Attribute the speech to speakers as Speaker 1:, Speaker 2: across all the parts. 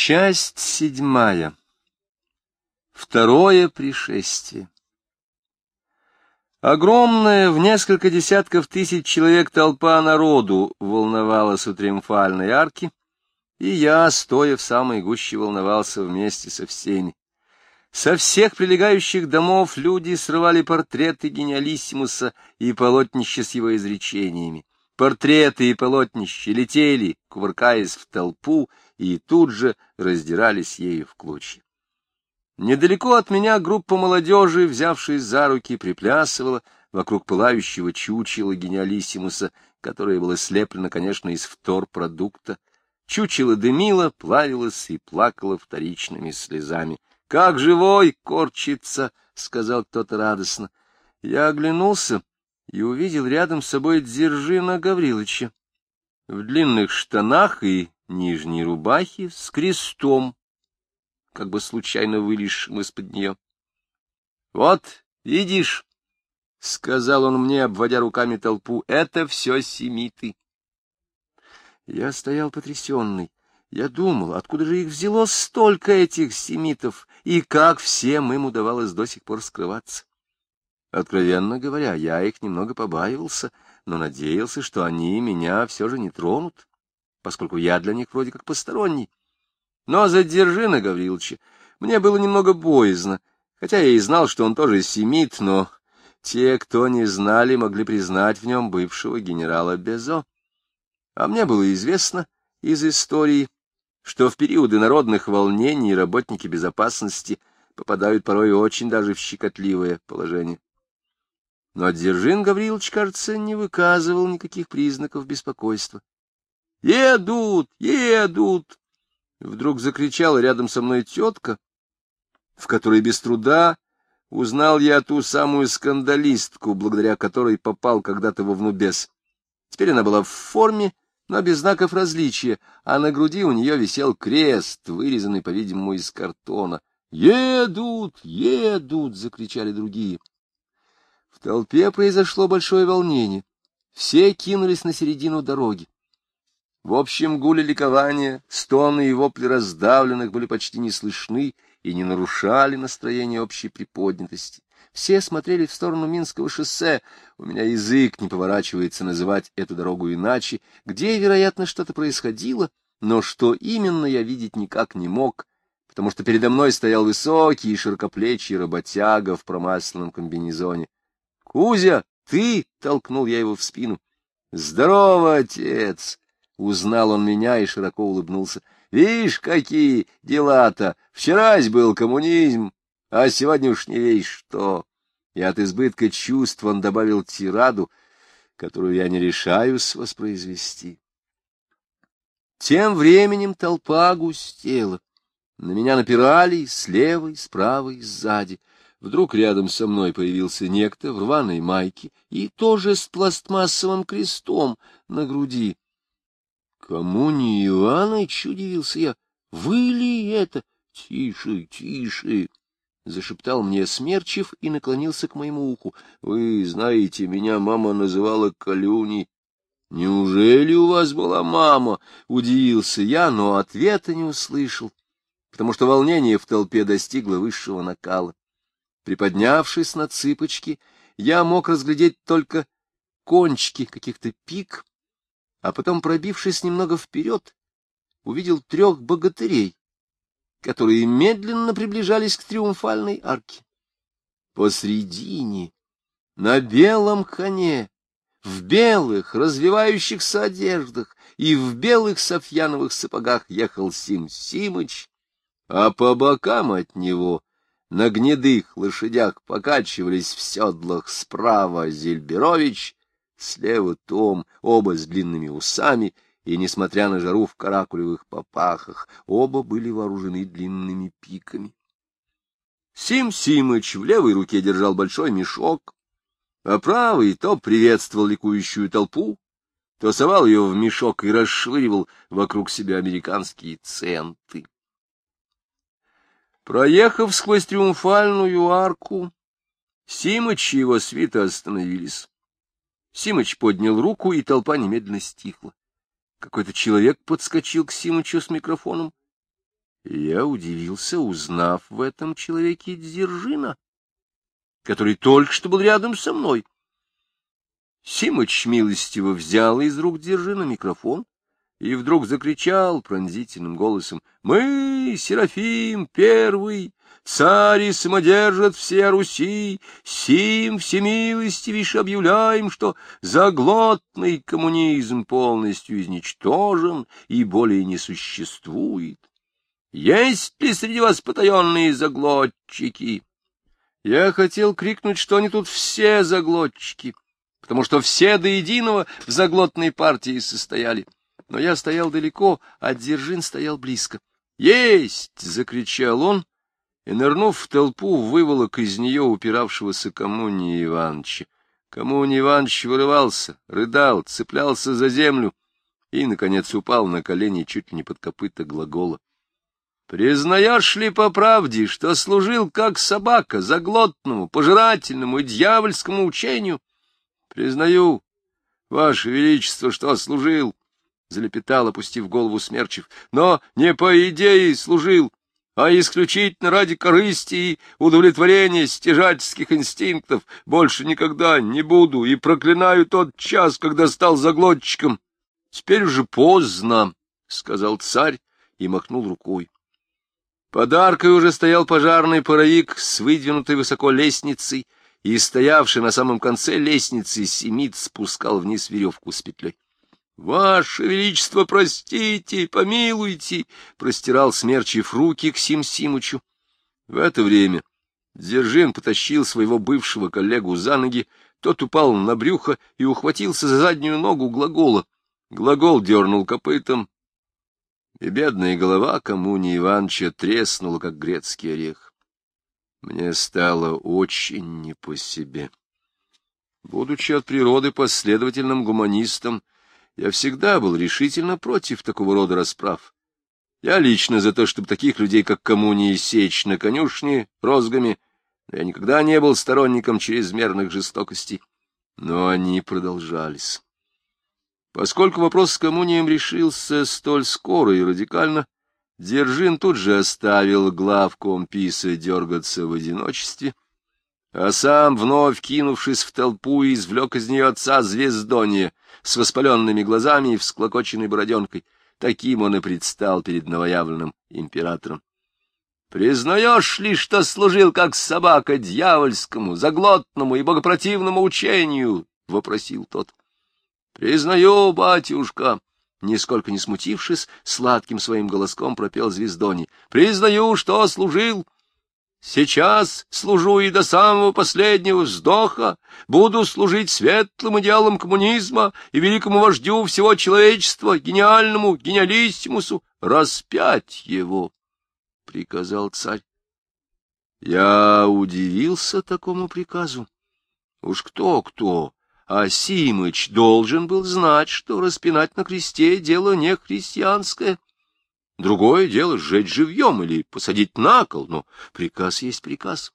Speaker 1: Часть седьмая. Второе пришествие. Огромная в несколько десятков тысяч человек толпа народу волновалась у триумфальной арки, и я, стоя в самой гуще, волновался вместе со всеми. Со всех прилегающих домов люди срывали портреты гениалиссимуса и полотнища с его изречениями. Портреты и полотнища летели, кувыркаясь в толпу, и тут же раздирались ею в клочья. Недалеко от меня группа молодежи, взявшись за руки, приплясывала вокруг пылающего чучела гениалиссимуса, которое было слеплено, конечно, из вторпродукта. Чучело дымило, плавилось и плакало вторичными слезами. — Как живой корчится! — сказал кто-то радостно. Я оглянулся и увидел рядом с собой Дзержина Гавриловича в длинных штанах и нижней рубахе с крестом, как бы случайно вылезшим из-под нее. — Вот, видишь, — сказал он мне, обводя руками толпу, — это все семиты. Я стоял потрясенный. Я думал, откуда же их взялось столько этих семитов, и как всем им удавалось до сих пор скрываться. Откровенно говоря, я их немного побаивался, но надеялся, что они меня все же не тронут, поскольку я для них вроде как посторонний. Но за Дзержина Гавриловича мне было немного боязно, хотя я и знал, что он тоже семит, но те, кто не знали, могли признать в нем бывшего генерала Безо. А мне было известно из истории, что в периоды народных волнений работники безопасности попадают порой очень даже в щекотливое положение. Но Дзержин Гаврилович, кажется, не выказывал никаких признаков беспокойства. «Едут! Едут!» Вдруг закричала рядом со мной тетка, в которой без труда узнал я ту самую скандалистку, благодаря которой попал когда-то во внубес. Теперь она была в форме, но без знаков различия, а на груди у нее висел крест, вырезанный, по-видимому, из картона. «Едут! Едут!» — закричали другие. В толпе произошло большое волнение. Все кинулись на середину дороги. В общем гуле ликования стоны и вопли раздавленных были почти не слышны и не нарушали настроение общей приподнятости. Все смотрели в сторону Минского шоссе. У меня язык не поворачивается называть эту дорогу иначе, где, вероятно, что-то происходило, но что именно я видеть никак не мог, потому что передо мной стоял высокий и широкоплечий работяга в промасленном комбинезоне. — Кузя, ты? — толкнул я его в спину. — Здорово, отец! — узнал он меня и широко улыбнулся. — Видишь, какие дела-то! Вчерась был коммунизм, а сегодня уж не весь что. И от избытка чувств он добавил тираду, которую я не решаюсь воспроизвести. Тем временем толпа густела. На меня напирали слева, и справа и сзади. Вдруг рядом со мной появился некто в рваной майке и тоже с пластмассовым крестом на груди. — Кому не Иваныч? — удивился я. — Вы ли это? — Тише, тише! — зашептал мне Смерчев и наклонился к моему уху. — Вы знаете, меня мама называла Калюней. — Неужели у вас была мама? — удивился я, но ответа не услышал, потому что волнение в толпе достигло высшего накала. Приподнявшись на цыпочки, я мог разглядеть только кончики каких-то пик, а потом, пробившись немного вперед, увидел трех богатырей, которые медленно приближались к триумфальной арке. Посредине, на белом коне, в белых развивающихся одеждах и в белых софьяновых сапогах ехал Сим Симыч, а по бокам от него на гнедых лошадях покачивались в седлах справа Зельберович, слева Том, оба с длинными усами, и, несмотря на жару в каракулевых попахах, оба были вооружены длинными пиками. Сим Симыч в левой руке держал большой мешок, а правый то приветствовал ликующую толпу, то совал ее в мешок и расшвыривал вокруг себя американские центы. Проехав сквозь триумфальную арку, Симыч и его свита остановились. Симыч поднял руку, и толпа немедленно стихла. Какой-то человек подскочил к Симычу с микрофоном я удивился, узнав в этом человеке Дзержина, который только что был рядом со мной. Симыч милостиво взял из рук Дзержина микрофон и вдруг закричал пронзительным голосом «Мы, Серафим Первый, царь и самодержат все Руси, сим всемилостивейш объявляем, что заглотный коммунизм полностью изничтожен и более не существует. Есть ли среди вас потаенные заглотчики?» Я хотел крикнуть, что они тут все заглотчики, потому что все до единого в заглотной партии состояли но я стоял далеко, а Дзержин стоял близко. «Есть!» — закричал он, и, нырнув в толпу, выволок из нее упиравшегося Коммуния Ивановича. Коммуний Иванович вырывался, рыдал, цеплялся за землю и, наконец, упал на колени чуть ли не под копыта глагола. Признаешь ли по правде, что служил как собака заглотному, пожирательному и дьявольскому учению? Признаю, Ваше Величество, что служил, — залепетал, опустив голову Смерчев, — но не по идее служил, а исключительно ради корысти и удовлетворения стяжательских инстинктов. Больше никогда не буду и проклинаю тот час, когда стал заглотчиком. — Теперь уже поздно, — сказал царь и махнул рукой. Подаркой уже стоял пожарный паровик с выдвинутой высоко лестницей, и, стоявший на самом конце лестницы, Семит спускал вниз веревку с петлей. «Ваше Величество, простите, помилуйте!» — простирал Смерчев руки к Сим Симычу. В это время Дзержин потащил своего бывшего коллегу за ноги, тот упал на брюхо и ухватился за заднюю ногу глагола. Глагол дернул копытом, и бедная голова Коммуни Ивановича треснула, как грецкий орех. Мне стало очень не по себе. Будучи от природы последовательным гуманистом, я всегда был решительно против такого рода расправ. Я лично за то, чтобы таких людей, как Коммуни, сечь на конюшне розгами, но я никогда не был сторонником чрезмерных жестокостей. Но они продолжались. Поскольку вопрос с коммунием решился столь скоро и радикально, Держин тут же оставил главком писа дергаться в одиночестве, а сам, вновь кинувшись в толпу, извлек из нее отца звездония с воспаленными глазами и всклокоченной бороденкой. Таким он и предстал перед новоявленным императором. — Признаешь ли, что служил как собака дьявольскому, заглотному и богопротивному учению? — вопросил тот. — Признаю, батюшка, — нисколько не смутившись, сладким своим голоском пропел звездони. — Признаю, что служил Сейчас служу и до самого последнего вздоха, буду служить светлым идеалам коммунизма и великому вождю всего человечества, гениальному гениалиссимусу, распять его, — приказал царь. Я удивился такому приказу. Уж кто-кто, а Симыч должен был знать, что распинать на кресте — дело не христианское. Другое дело — сжечь живьем или посадить на кол, но приказ есть приказ.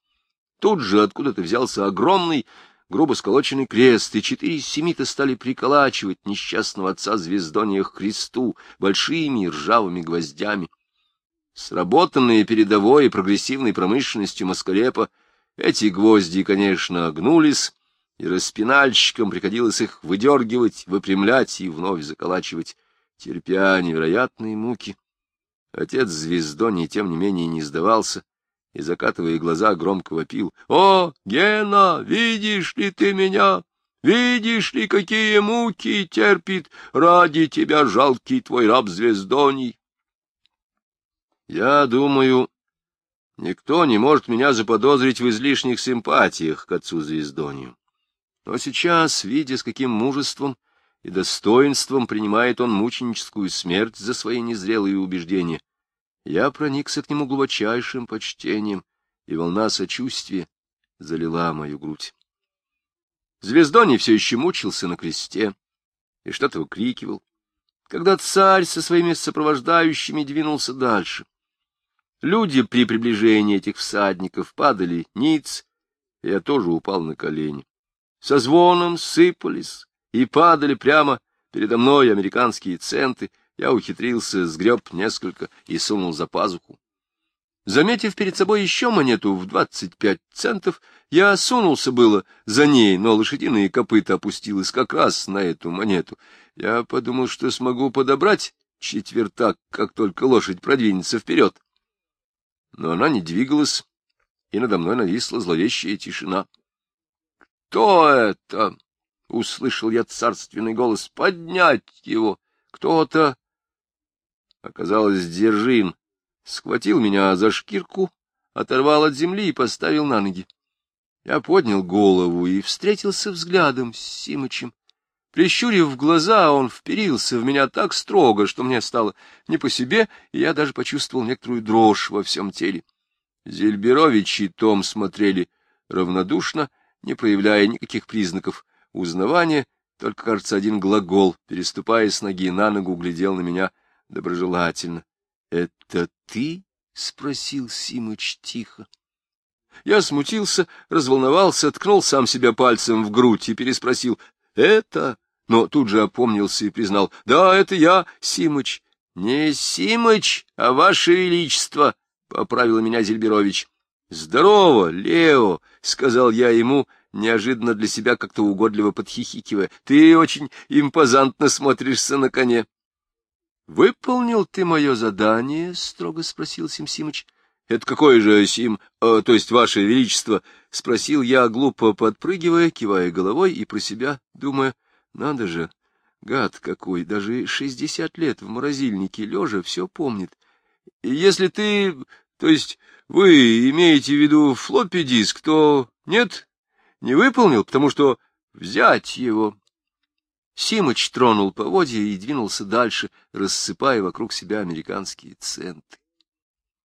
Speaker 1: Тут же откуда-то взялся огромный, грубо сколоченный крест, и четыре семита стали приколачивать несчастного отца звездония к кресту большими ржавыми гвоздями. Сработанные передовой и прогрессивной промышленностью Маскарепа, эти гвозди, конечно, огнулись, и распинальщикам приходилось их выдергивать, выпрямлять и вновь заколачивать, терпя невероятные муки. Отец Звездоний, тем не менее, не сдавался и, закатывая глаза, громко вопил. — О, Гена, видишь ли ты меня? Видишь ли, какие муки терпит ради тебя жалкий твой раб Звездоний? Я думаю, никто не может меня заподозрить в излишних симпатиях к отцу Звездонию. Но сейчас, видя, с каким мужеством и достоинством принимает он мученическую смерть за свои незрелые убеждения. Я проникся к нему глубочайшим почтением, и волна сочувствия залила мою грудь. Звездоний все еще мучился на кресте и что-то выкрикивал, когда царь со своими сопровождающими двинулся дальше. Люди при приближении этих всадников падали ниц, я тоже упал на колени. Со звоном сыпались и падали прямо передо мной американские центы. я ухитрился, сгреб несколько и сунул за пазуху. Заметив перед собой еще монету в двадцать пять центов, я сунулся было за ней, но лошадиные копыта опустилась как раз на эту монету. Я подумал, что смогу подобрать четвертак, как только лошадь продвинется вперед. Но она не двигалась, и надо мной нависла зловещая тишина. — Кто это? — услышал я царственный голос. — Поднять его! Кто-то... Оказалось, Дзержин схватил меня за шкирку, оторвал от земли и поставил на ноги. Я поднял голову и встретился взглядом с Симычем. Прищурив глаза, он вперился в меня так строго, что мне стало не по себе, и я даже почувствовал некоторую дрожь во всем теле. Зельберович и Том смотрели равнодушно, не проявляя никаких признаков узнавания, только, кажется, один глагол, переступая с ноги на ногу, глядел на меня доброжелательно. — Это ты? — спросил Симыч тихо. Я смутился, разволновался, ткнул сам себя пальцем в грудь и переспросил «Это?», но тут же опомнился и признал «Да, это я, Симыч». «Не Симыч, а Ваше Величество», — поправил меня Зельберович. «Здорово, Лео», — сказал я ему, неожиданно для себя как-то угодливо подхихикивая. «Ты очень импозантно смотришься на коне». «Выполнил ты мое задание?» — строго спросил Сим Симыч. — Это какое же, Сим, э, то есть, Ваше Величество? — спросил я, глупо подпрыгивая, кивая головой и про себя, думая, надо же, гад какой, даже шестьдесят лет в морозильнике лежа все помнит. Если ты, то есть, вы имеете в виду флоппи-диск, то нет, не выполнил, потому что взять его... Симыч тронул поводья и двинулся дальше, рассыпая вокруг себя американские центы.